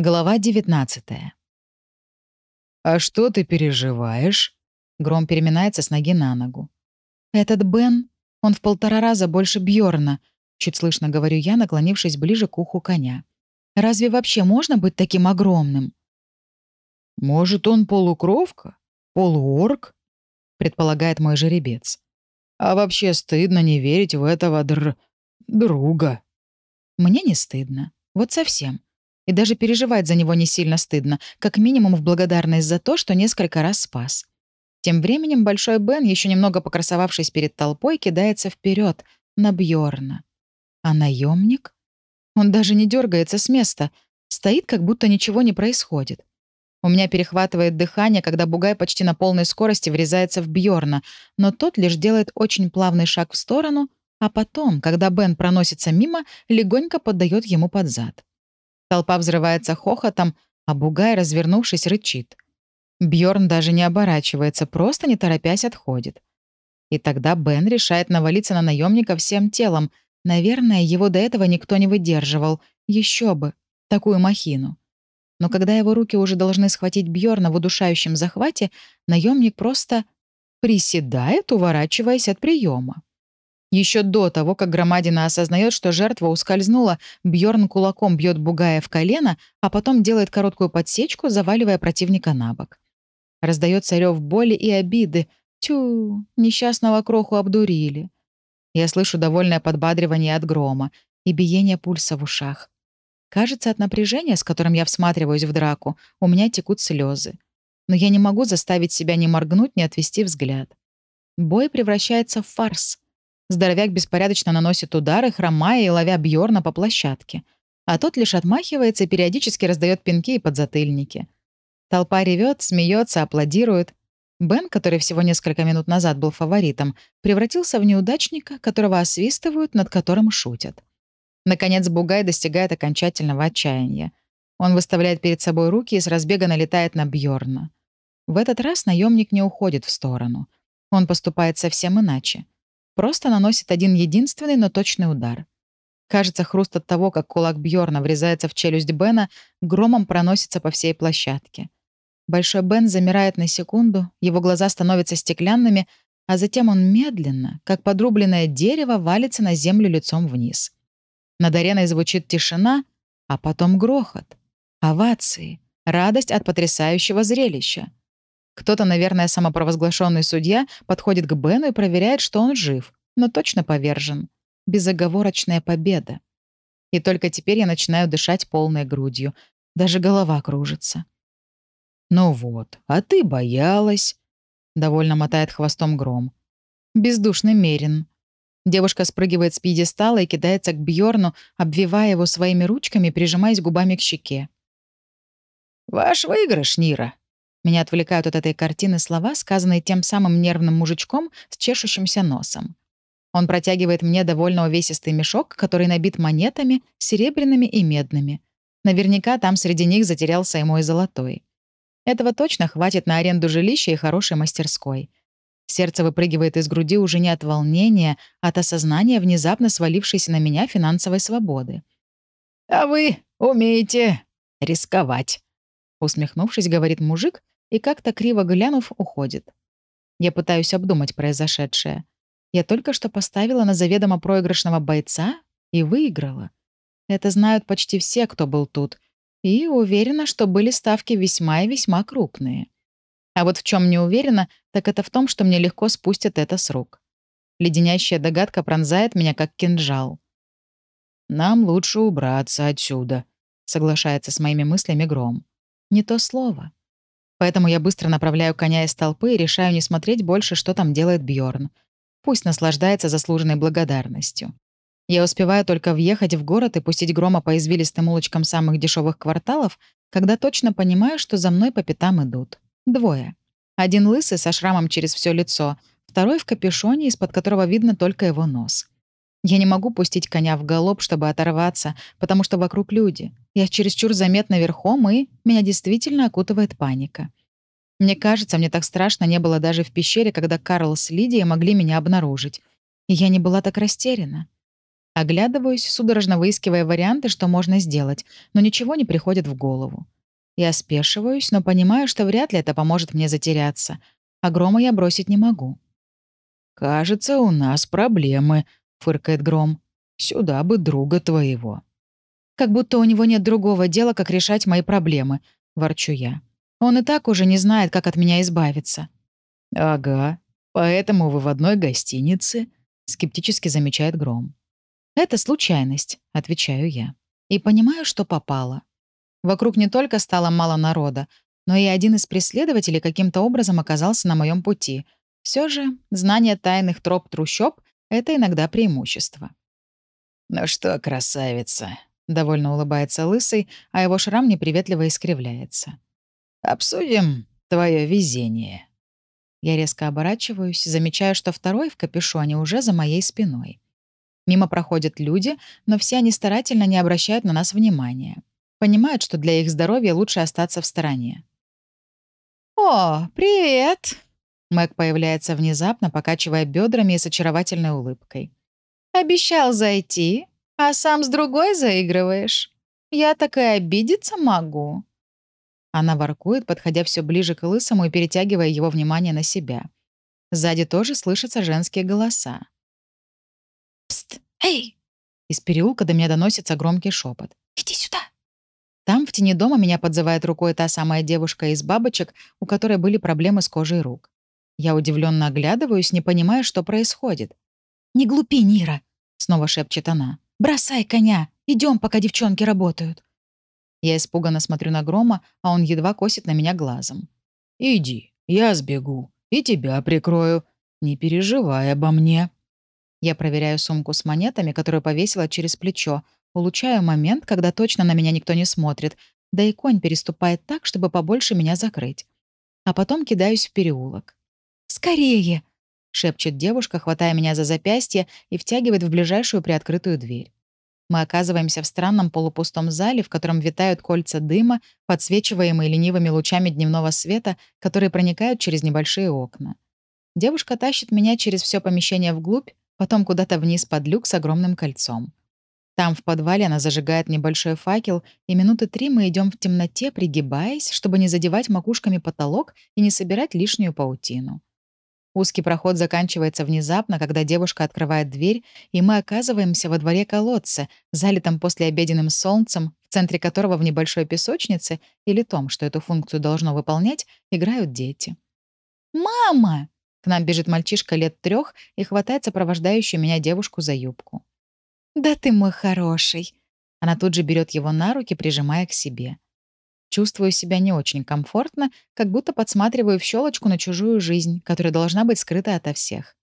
Глава 19 «А что ты переживаешь?» Гром переминается с ноги на ногу. «Этот Бен, он в полтора раза больше Бьорна, чуть слышно говорю я, наклонившись ближе к уху коня. «Разве вообще можно быть таким огромным?» «Может, он полукровка? Полуорг?» — предполагает мой жеребец. «А вообще стыдно не верить в этого др... друга». «Мне не стыдно. Вот совсем. И даже переживать за него не сильно стыдно, как минимум в благодарность за то, что несколько раз спас. Тем временем Большой Бен, еще немного покрасовавшись перед толпой, кидается вперед на Бьорна. А наемник? Он даже не дергается с места, стоит, как будто ничего не происходит. У меня перехватывает дыхание, когда Бугай почти на полной скорости врезается в Бьорна, но тот лишь делает очень плавный шаг в сторону, а потом, когда Бен проносится мимо, легонько поддает ему под зад. Толпа взрывается хохотом, а Бугай, развернувшись, рычит. Бьорн даже не оборачивается, просто не торопясь отходит. И тогда Бен решает навалиться на наемника всем телом. Наверное, его до этого никто не выдерживал. Еще бы, такую махину. Но когда его руки уже должны схватить Бьорна в удушающем захвате, наемник просто приседает, уворачиваясь от приема. Еще до того, как громадина осознает, что жертва ускользнула, Бьорн кулаком бьет Бугая в колено, а потом делает короткую подсечку, заваливая противника на бок. Раздается рев боли и обиды. Тю, несчастного кроху обдурили. Я слышу довольное подбадривание от грома и биение пульса в ушах. Кажется, от напряжения, с которым я всматриваюсь в драку, у меня текут слезы. Но я не могу заставить себя ни моргнуть, ни отвести взгляд. Бой превращается в фарс — Здоровяк беспорядочно наносит удары, хромая и ловя Бьорна по площадке. А тот лишь отмахивается и периодически раздает пинки и подзатыльники. Толпа ревет, смеется, аплодирует. Бен, который всего несколько минут назад был фаворитом, превратился в неудачника, которого освистывают, над которым шутят. Наконец Бугай достигает окончательного отчаяния. Он выставляет перед собой руки и с разбега налетает на Бьорна. В этот раз наемник не уходит в сторону. Он поступает совсем иначе. Просто наносит один единственный, но точный удар. Кажется, хруст от того, как кулак Бьорна врезается в челюсть Бена, громом проносится по всей площадке. Большой Бен замирает на секунду, его глаза становятся стеклянными, а затем он медленно, как подрубленное дерево, валится на землю лицом вниз. Над ареной звучит тишина, а потом грохот. Овации. Радость от потрясающего зрелища. Кто-то, наверное, самопровозглашенный судья, подходит к Бену и проверяет, что он жив, но точно повержен. Безоговорочная победа. И только теперь я начинаю дышать полной грудью. Даже голова кружится. «Ну вот, а ты боялась», — довольно мотает хвостом гром. Бездушный мерин. Девушка спрыгивает с пьедестала и кидается к Бьорну, обвивая его своими ручками, прижимаясь губами к щеке. «Ваш выигрыш, Нира», меня отвлекают от этой картины слова, сказанные тем самым нервным мужичком с чешущимся носом. Он протягивает мне довольно увесистый мешок, который набит монетами, серебряными и медными. Наверняка там среди них затерялся и мой золотой. Этого точно хватит на аренду жилища и хорошей мастерской. Сердце выпрыгивает из груди уже не от волнения, а от осознания внезапно свалившейся на меня финансовой свободы. «А вы умеете рисковать», — усмехнувшись, говорит мужик и как-то криво глянув, уходит. Я пытаюсь обдумать произошедшее. Я только что поставила на заведомо проигрышного бойца и выиграла. Это знают почти все, кто был тут. И уверена, что были ставки весьма и весьма крупные. А вот в чем не уверена, так это в том, что мне легко спустят это с рук. Леденящая догадка пронзает меня, как кинжал. «Нам лучше убраться отсюда», — соглашается с моими мыслями Гром. «Не то слово. Поэтому я быстро направляю коня из толпы и решаю не смотреть больше, что там делает Бьорн. Пусть наслаждается заслуженной благодарностью. Я успеваю только въехать в город и пустить грома по извилистым улочкам самых дешевых кварталов, когда точно понимаю, что за мной по пятам идут. Двое. Один лысый со шрамом через все лицо, второй в капюшоне, из-под которого видно только его нос. Я не могу пустить коня в галоп, чтобы оторваться, потому что вокруг люди. Я чересчур заметна верхом, и меня действительно окутывает паника. Мне кажется, мне так страшно не было даже в пещере, когда Карл с Лидией могли меня обнаружить. И я не была так растеряна. Оглядываюсь, судорожно выискивая варианты, что можно сделать, но ничего не приходит в голову. Я спешиваюсь, но понимаю, что вряд ли это поможет мне затеряться. А грома я бросить не могу. «Кажется, у нас проблемы», — фыркает Гром. «Сюда бы друга твоего». «Как будто у него нет другого дела, как решать мои проблемы», — ворчу я. «Он и так уже не знает, как от меня избавиться». «Ага, поэтому вы в одной гостинице», — скептически замечает Гром. «Это случайность», — отвечаю я. И понимаю, что попало. Вокруг не только стало мало народа, но и один из преследователей каким-то образом оказался на моем пути. Все же знание тайных троп трущоб — это иногда преимущество. «Ну что, красавица?» — довольно улыбается Лысый, а его шрам неприветливо искривляется. «Обсудим твое везение». Я резко оборачиваюсь, замечаю, что второй в капюшоне уже за моей спиной. Мимо проходят люди, но все они старательно не обращают на нас внимания. Понимают, что для их здоровья лучше остаться в стороне. «О, привет!» Мэг появляется внезапно, покачивая бедрами и с очаровательной улыбкой. «Обещал зайти, а сам с другой заигрываешь. Я так и обидеться могу». Она воркует, подходя все ближе к Лысому и перетягивая его внимание на себя. Сзади тоже слышатся женские голоса. «Пст! Эй!» Из переулка до меня доносится громкий шепот. «Иди сюда!» Там, в тени дома, меня подзывает рукой та самая девушка из бабочек, у которой были проблемы с кожей рук. Я удивленно оглядываюсь, не понимая, что происходит. «Не глупи, Нира!» — снова шепчет она. «Бросай коня! Идем, пока девчонки работают!» Я испуганно смотрю на Грома, а он едва косит на меня глазом. «Иди, я сбегу и тебя прикрою. Не переживай обо мне». Я проверяю сумку с монетами, которую повесила через плечо, Улучшаю момент, когда точно на меня никто не смотрит, да и конь переступает так, чтобы побольше меня закрыть. А потом кидаюсь в переулок. «Скорее!» — шепчет девушка, хватая меня за запястье и втягивает в ближайшую приоткрытую дверь. Мы оказываемся в странном полупустом зале, в котором витают кольца дыма, подсвечиваемые ленивыми лучами дневного света, которые проникают через небольшие окна. Девушка тащит меня через все помещение вглубь, потом куда-то вниз под люк с огромным кольцом. Там, в подвале, она зажигает небольшой факел, и минуты три мы идем в темноте, пригибаясь, чтобы не задевать макушками потолок и не собирать лишнюю паутину. Узкий проход заканчивается внезапно, когда девушка открывает дверь, и мы оказываемся во дворе колодца, залитом послеобеденным солнцем, в центре которого в небольшой песочнице или том, что эту функцию должно выполнять, играют дети. «Мама!» — к нам бежит мальчишка лет трех и хватает сопровождающую меня девушку за юбку. «Да ты мой хороший!» Она тут же берет его на руки, прижимая к себе. Чувствую себя не очень комфортно, как будто подсматриваю в щелочку на чужую жизнь, которая должна быть скрыта ото всех.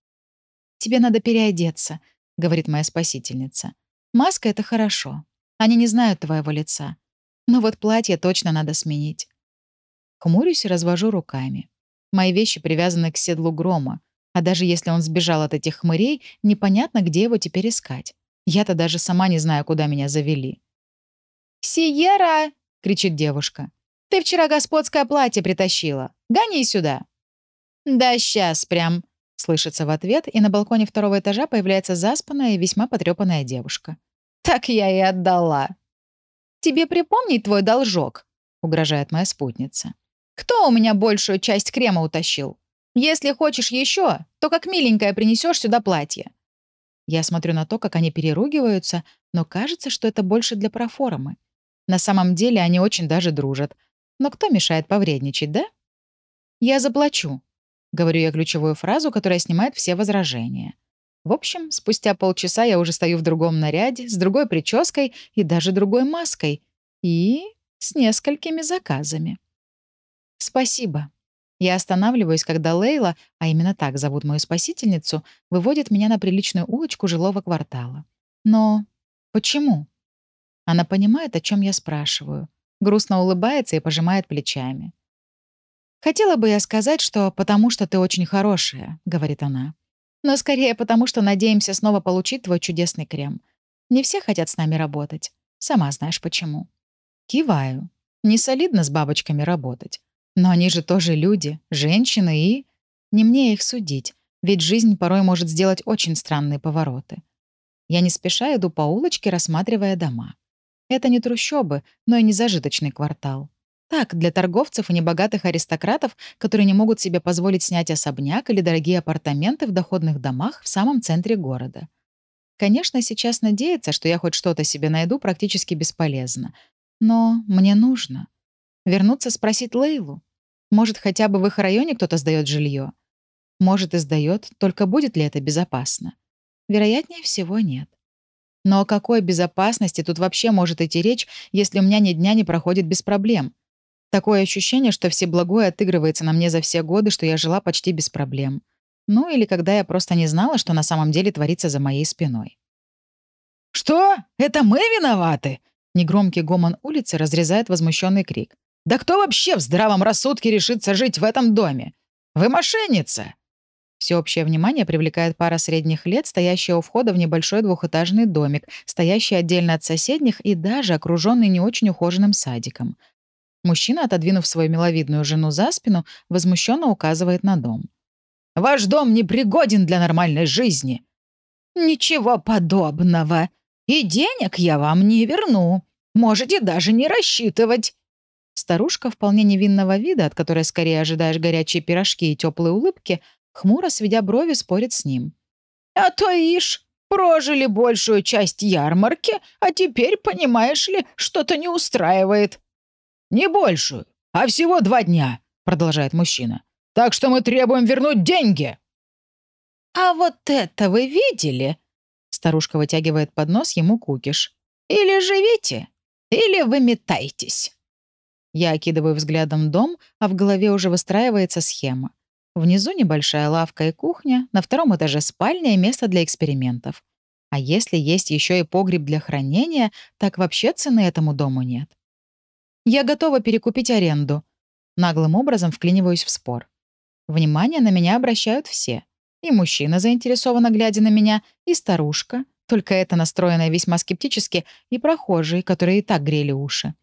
«Тебе надо переодеться», — говорит моя спасительница. «Маска — это хорошо. Они не знают твоего лица. Но вот платье точно надо сменить». Хмурюсь и развожу руками. Мои вещи привязаны к седлу грома, а даже если он сбежал от этих хмырей, непонятно, где его теперь искать. Я-то даже сама не знаю, куда меня завели. «Сиера!» — кричит девушка. «Ты вчера господское платье притащила. Гони сюда!» «Да сейчас прям!» — слышится в ответ, и на балконе второго этажа появляется заспанная и весьма потрепанная девушка. «Так я и отдала!» «Тебе припомнить твой должок?» — угрожает моя спутница. «Кто у меня большую часть крема утащил? Если хочешь еще, то как миленькая принесешь сюда платье. Я смотрю на то, как они переругиваются, но кажется, что это больше для проформы. На самом деле они очень даже дружат. Но кто мешает повредничать, да? «Я заплачу», — говорю я ключевую фразу, которая снимает все возражения. В общем, спустя полчаса я уже стою в другом наряде, с другой прической и даже другой маской. И с несколькими заказами. «Спасибо», я останавливаюсь, когда Лейла, а именно так зовут мою спасительницу, выводит меня на приличную улочку жилого квартала. Но почему? Она понимает, о чем я спрашиваю. Грустно улыбается и пожимает плечами. «Хотела бы я сказать, что потому что ты очень хорошая», — говорит она. «Но скорее потому, что надеемся снова получить твой чудесный крем. Не все хотят с нами работать. Сама знаешь почему». Киваю. Не солидно с бабочками работать. Но они же тоже люди, женщины и... Не мне их судить, ведь жизнь порой может сделать очень странные повороты. Я не спеша иду по улочке, рассматривая дома. Это не трущобы, но и не зажиточный квартал. Так, для торговцев и небогатых аристократов, которые не могут себе позволить снять особняк или дорогие апартаменты в доходных домах в самом центре города. Конечно, сейчас надеяться, что я хоть что-то себе найду, практически бесполезно. Но мне нужно. Вернуться спросить Лейлу. Может, хотя бы в их районе кто-то сдает жилье. Может, и сдает, только будет ли это безопасно? Вероятнее всего, нет. Но о какой безопасности тут вообще может идти речь, если у меня ни дня не проходит без проблем? Такое ощущение, что всеблагое отыгрывается на мне за все годы, что я жила почти без проблем. Ну или когда я просто не знала, что на самом деле творится за моей спиной. «Что? Это мы виноваты?» Негромкий гомон улицы разрезает возмущенный крик. «Да кто вообще в здравом рассудке решится жить в этом доме? Вы мошенница!» Всеобщее внимание привлекает пара средних лет, стоящая у входа в небольшой двухэтажный домик, стоящий отдельно от соседних и даже окруженный не очень ухоженным садиком. Мужчина, отодвинув свою миловидную жену за спину, возмущенно указывает на дом. «Ваш дом непригоден для нормальной жизни!» «Ничего подобного. И денег я вам не верну. Можете даже не рассчитывать». Старушка вполне невинного вида, от которой скорее ожидаешь горячие пирожки и теплые улыбки, хмуро сведя брови, спорит с ним. «А то ишь, прожили большую часть ярмарки, а теперь, понимаешь ли, что-то не устраивает». «Не большую, а всего два дня», — продолжает мужчина. «Так что мы требуем вернуть деньги». «А вот это вы видели?» Старушка вытягивает под нос ему кукиш. «Или живите, или выметайтесь». Я окидываю взглядом дом, а в голове уже выстраивается схема. Внизу небольшая лавка и кухня, на втором этаже спальня и место для экспериментов. А если есть еще и погреб для хранения, так вообще цены этому дому нет. Я готова перекупить аренду. Наглым образом вклиниваюсь в спор. Внимание на меня обращают все. И мужчина, заинтересованно глядя на меня, и старушка, только это настроенная весьма скептически, и прохожие, которые и так грели уши.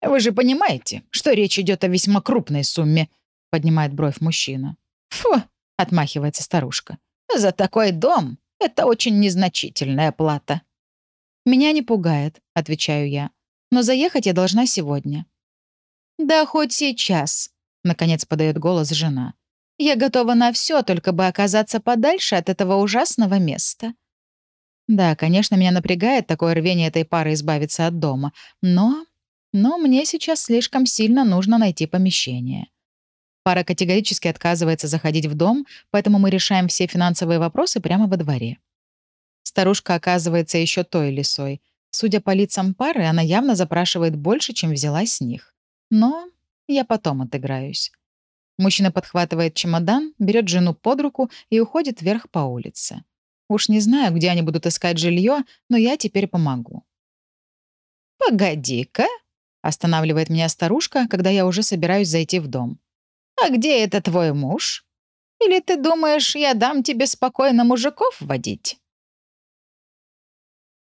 «Вы же понимаете, что речь идет о весьма крупной сумме», — поднимает бровь мужчина. «Фу!» — отмахивается старушка. «За такой дом это очень незначительная плата». «Меня не пугает», — отвечаю я но заехать я должна сегодня». «Да хоть сейчас», — наконец подает голос жена. «Я готова на все, только бы оказаться подальше от этого ужасного места». Да, конечно, меня напрягает такое рвение этой пары избавиться от дома, но... Но мне сейчас слишком сильно нужно найти помещение. Пара категорически отказывается заходить в дом, поэтому мы решаем все финансовые вопросы прямо во дворе. Старушка оказывается еще той лисой — Судя по лицам пары, она явно запрашивает больше, чем взяла с них. Но я потом отыграюсь. Мужчина подхватывает чемодан, берет жену под руку и уходит вверх по улице. Уж не знаю, где они будут искать жилье, но я теперь помогу. «Погоди-ка», — останавливает меня старушка, когда я уже собираюсь зайти в дом. «А где это твой муж? Или ты думаешь, я дам тебе спокойно мужиков водить?»